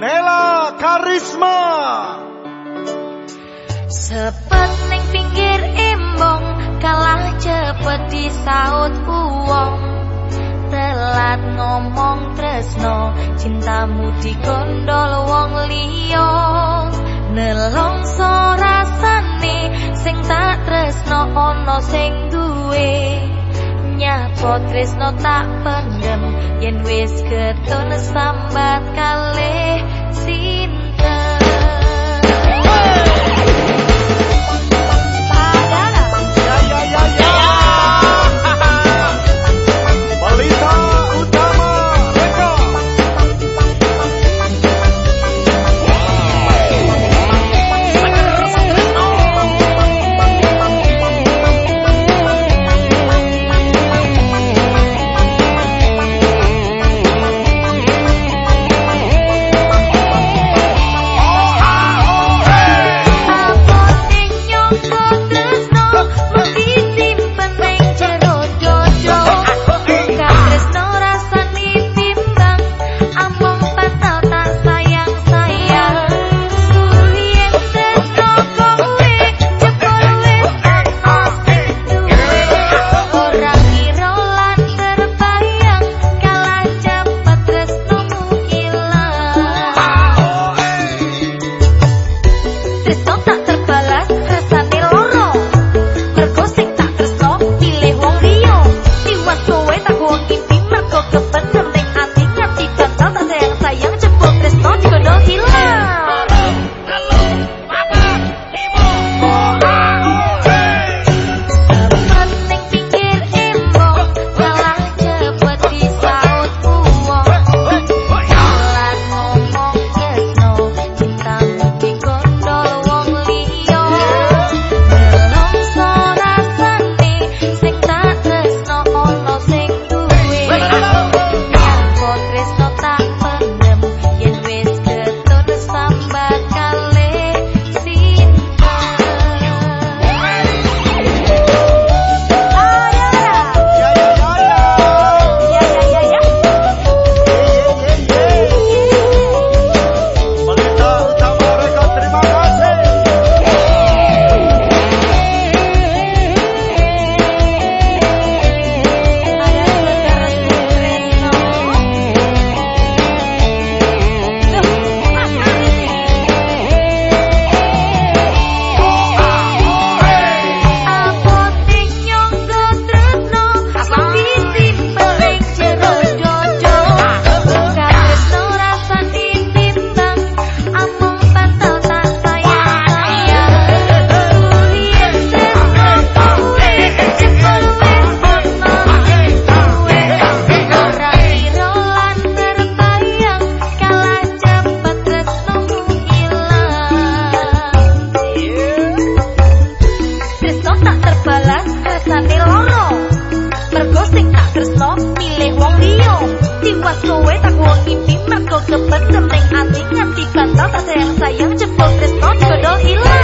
Nela Karisma. Sepet ning pinggir embong kalah cepet disaut uwong. Telat ngomong tresno cintamu dikondol wong liya. Nelongso rasane sing tak tresno ana sing duwe. Nyapa tresno tak pendem yen wis ketun sambat kalih seen waktu tak wangi pimak kau kepentem neng ati nganti kantor tak sayang cepet restot jodoh hilang